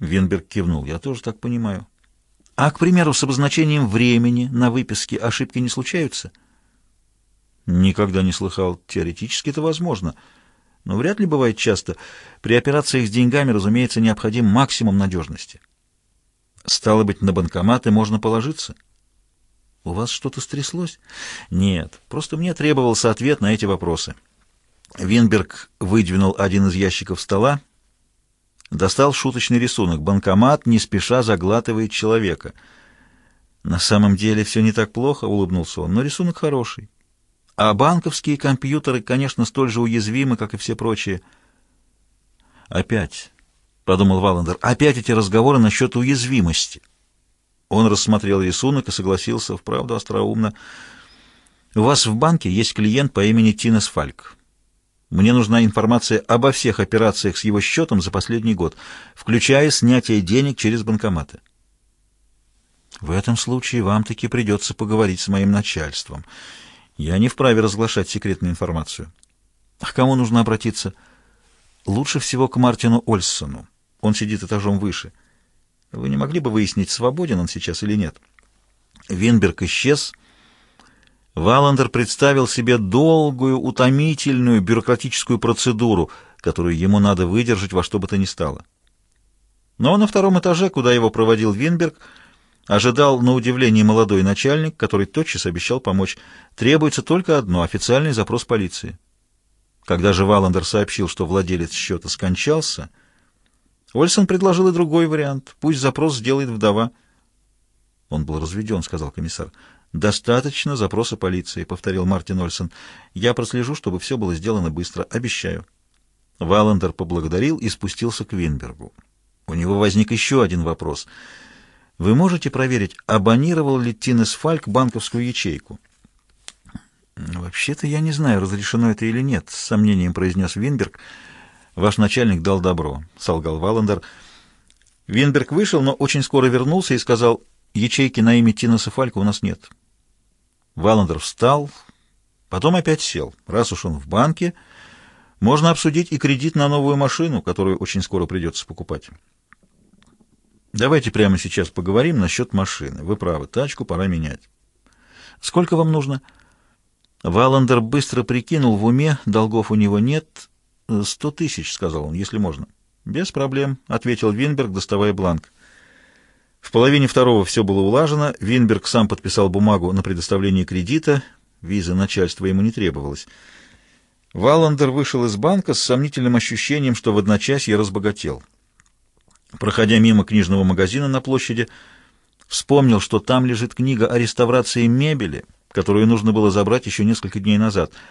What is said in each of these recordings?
Винберг кивнул. «Я тоже так понимаю». «А, к примеру, с обозначением времени на выписке ошибки не случаются?» «Никогда не слыхал. Теоретически это возможно, но вряд ли бывает часто. При операциях с деньгами, разумеется, необходим максимум надежности». «Стало быть, на банкоматы можно положиться?» «У вас что-то стряслось?» «Нет, просто мне требовался ответ на эти вопросы». Винберг выдвинул один из ящиков стола, достал шуточный рисунок. Банкомат не спеша заглатывает человека. «На самом деле все не так плохо», — улыбнулся он, — «но рисунок хороший. А банковские компьютеры, конечно, столь же уязвимы, как и все прочие». «Опять», — подумал Валандер, — «опять эти разговоры насчет уязвимости». Он рассмотрел рисунок и согласился, вправду остроумно. «У вас в банке есть клиент по имени Тинес Фальк. Мне нужна информация обо всех операциях с его счетом за последний год, включая снятие денег через банкоматы». «В этом случае вам таки придется поговорить с моим начальством. Я не вправе разглашать секретную информацию. А к кому нужно обратиться?» «Лучше всего к Мартину Ольсону. Он сидит этажом выше». Вы не могли бы выяснить, свободен он сейчас или нет? Винберг исчез. Валандер представил себе долгую, утомительную бюрократическую процедуру, которую ему надо выдержать во что бы то ни стало. Но на втором этаже, куда его проводил Винберг, ожидал на удивление молодой начальник, который тотчас обещал помочь. Требуется только одно — официальный запрос полиции. Когда же Валандер сообщил, что владелец счета скончался — Ольсон предложил и другой вариант. Пусть запрос сделает вдова. Он был разведен, сказал комиссар. Достаточно запроса полиции, повторил Мартин Ольсон. Я прослежу, чтобы все было сделано быстро. Обещаю. Валандер поблагодарил и спустился к Винбергу. У него возник еще один вопрос. Вы можете проверить, абонировал ли Тинес Фальк банковскую ячейку? «Вообще-то я не знаю, разрешено это или нет», — с сомнением произнес Винберг. «Ваш начальник дал добро», — солгал Валандер. Винберг вышел, но очень скоро вернулся и сказал, «Ячейки на имя Тинаса Фалька у нас нет». Валандер встал, потом опять сел. Раз уж он в банке, можно обсудить и кредит на новую машину, которую очень скоро придется покупать. Давайте прямо сейчас поговорим насчет машины. Вы правы, тачку пора менять. Сколько вам нужно? Валандер быстро прикинул в уме, долгов у него нет, «Сто тысяч», — сказал он, — «если можно». «Без проблем», — ответил Винберг, доставая бланк. В половине второго все было улажено, Винберг сам подписал бумагу на предоставление кредита, виза начальства ему не требовалось. Валандер вышел из банка с сомнительным ощущением, что в одночасье разбогател. Проходя мимо книжного магазина на площади, вспомнил, что там лежит книга о реставрации мебели, которую нужно было забрать еще несколько дней назад —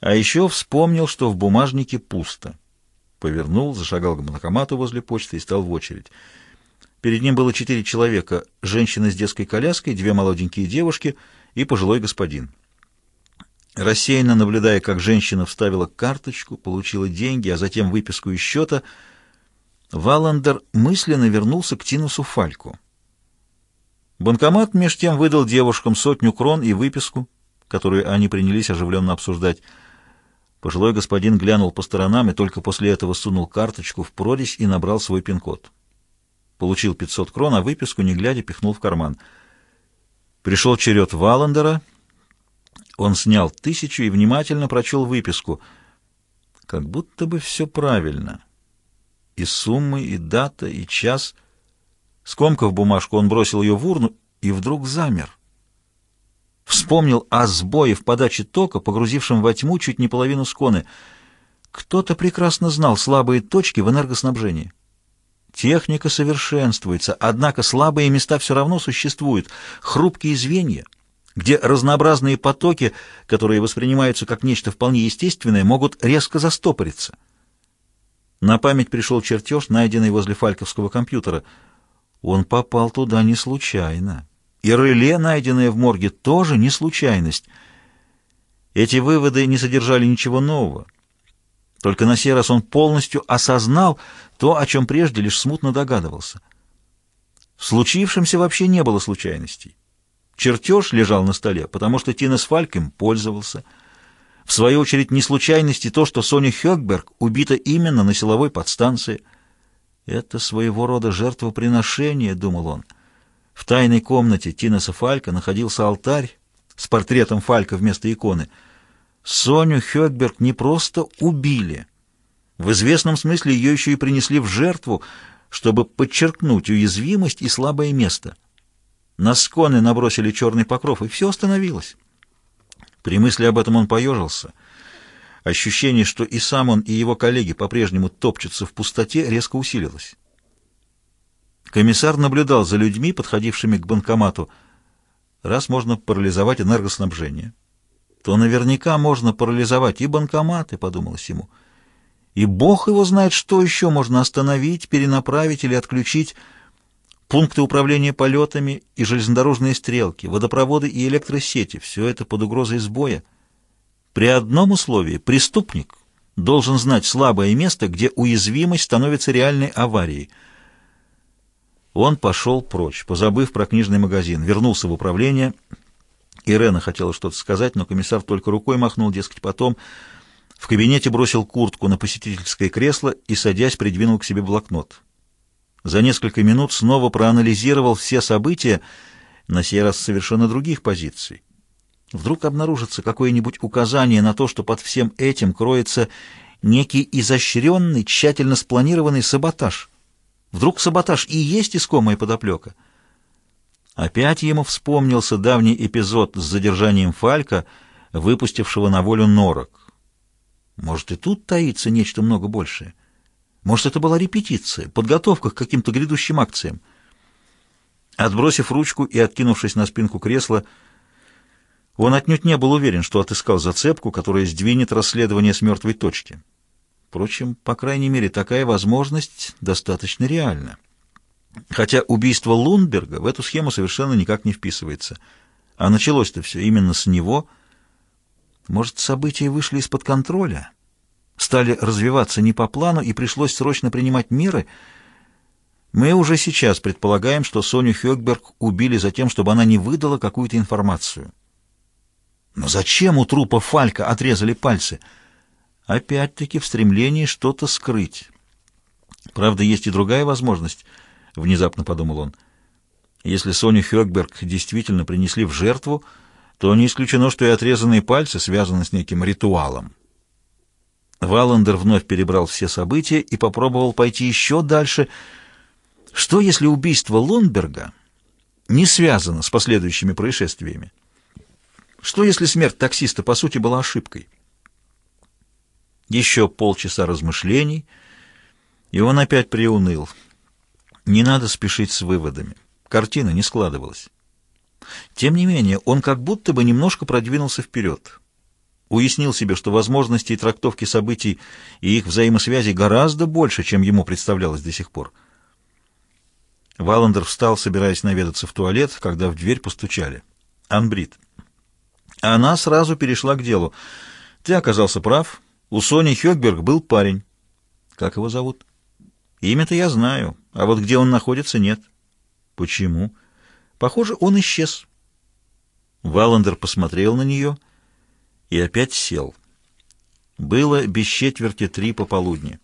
а еще вспомнил, что в бумажнике пусто. Повернул, зашагал к банкомату возле почты и стал в очередь. Перед ним было четыре человека, женщина с детской коляской, две молоденькие девушки и пожилой господин. Рассеянно наблюдая, как женщина вставила карточку, получила деньги, а затем выписку из счета, Валандер мысленно вернулся к Тинусу Фальку. Банкомат меж тем выдал девушкам сотню крон и выписку, которую они принялись оживленно обсуждать. Пожилой господин глянул по сторонам и только после этого сунул карточку в прорезь и набрал свой пин-код. Получил 500 крон, а выписку, не глядя, пихнул в карман. Пришел черед Валандера. Он снял тысячу и внимательно прочел выписку. Как будто бы все правильно. И суммы, и дата, и час. Скомкав бумажку, он бросил ее в урну и вдруг замер. Вспомнил о сбое в подаче тока, погрузившем во тьму чуть не половину сконы. Кто-то прекрасно знал слабые точки в энергоснабжении. Техника совершенствуется, однако слабые места все равно существуют, хрупкие звенья, где разнообразные потоки, которые воспринимаются как нечто вполне естественное, могут резко застопориться. На память пришел чертеж, найденный возле фальковского компьютера. Он попал туда не случайно. И реле, найденное в морге, тоже не случайность. Эти выводы не содержали ничего нового. Только на сей раз он полностью осознал то, о чем прежде лишь смутно догадывался. В случившемся вообще не было случайностей. Чертеж лежал на столе, потому что Тина с Фальком пользовался. В свою очередь, не случайности то, что Соня Хёкберг убита именно на силовой подстанции. Это своего рода жертвоприношение, думал он. В тайной комнате Тинеса Фалька находился алтарь с портретом Фалька вместо иконы. Соню Хёкберг не просто убили. В известном смысле ее еще и принесли в жертву, чтобы подчеркнуть уязвимость и слабое место. На сконы набросили черный покров, и все остановилось. При мысли об этом он поежился. Ощущение, что и сам он, и его коллеги по-прежнему топчутся в пустоте, резко усилилось. Комиссар наблюдал за людьми, подходившими к банкомату. Раз можно парализовать энергоснабжение, то наверняка можно парализовать и банкоматы, подумалось ему. И бог его знает, что еще можно остановить, перенаправить или отключить. Пункты управления полетами и железнодорожные стрелки, водопроводы и электросети — все это под угрозой сбоя. При одном условии — преступник должен знать слабое место, где уязвимость становится реальной аварией. Он пошел прочь, позабыв про книжный магазин, вернулся в управление. Ирена хотела что-то сказать, но комиссар только рукой махнул, дескать, потом... В кабинете бросил куртку на посетительское кресло и, садясь, придвинул к себе блокнот. За несколько минут снова проанализировал все события, на сей раз совершенно других позиций. Вдруг обнаружится какое-нибудь указание на то, что под всем этим кроется некий изощренный, тщательно спланированный саботаж. Вдруг саботаж и есть искомая подоплека. Опять ему вспомнился давний эпизод с задержанием Фалька, выпустившего на волю норок. Может, и тут таится нечто много большее. Может, это была репетиция, подготовка к каким-то грядущим акциям. Отбросив ручку и откинувшись на спинку кресла, он отнюдь не был уверен, что отыскал зацепку, которая сдвинет расследование с мертвой точки. Впрочем, по крайней мере, такая возможность достаточно реальна. Хотя убийство Лунберга в эту схему совершенно никак не вписывается. А началось-то все именно с него — может, события вышли из-под контроля, стали развиваться не по плану, и пришлось срочно принимать меры. Мы уже сейчас предполагаем, что Соню Хёкберг убили за тем, чтобы она не выдала какую-то информацию. Но зачем у трупа Фалька отрезали пальцы? Опять-таки в стремлении что-то скрыть. Правда, есть и другая возможность, — внезапно подумал он. Если Соню Хёкберг действительно принесли в жертву, — то не исключено, что и отрезанные пальцы связаны с неким ритуалом. Валандер вновь перебрал все события и попробовал пойти еще дальше. Что, если убийство Лунберга не связано с последующими происшествиями? Что, если смерть таксиста, по сути, была ошибкой? Еще полчаса размышлений, и он опять приуныл. Не надо спешить с выводами. Картина не складывалась. Тем не менее, он как будто бы немножко продвинулся вперед. Уяснил себе, что возможностей трактовки событий и их взаимосвязи гораздо больше, чем ему представлялось до сих пор. Валандер встал, собираясь наведаться в туалет, когда в дверь постучали. Анбрид. Она сразу перешла к делу. «Ты оказался прав. У Сони Хёкберг был парень. Как его зовут?» «Имя-то я знаю, а вот где он находится, нет». «Почему?» Похоже, он исчез. Валандер посмотрел на нее и опять сел. Было без четверти три пополудни.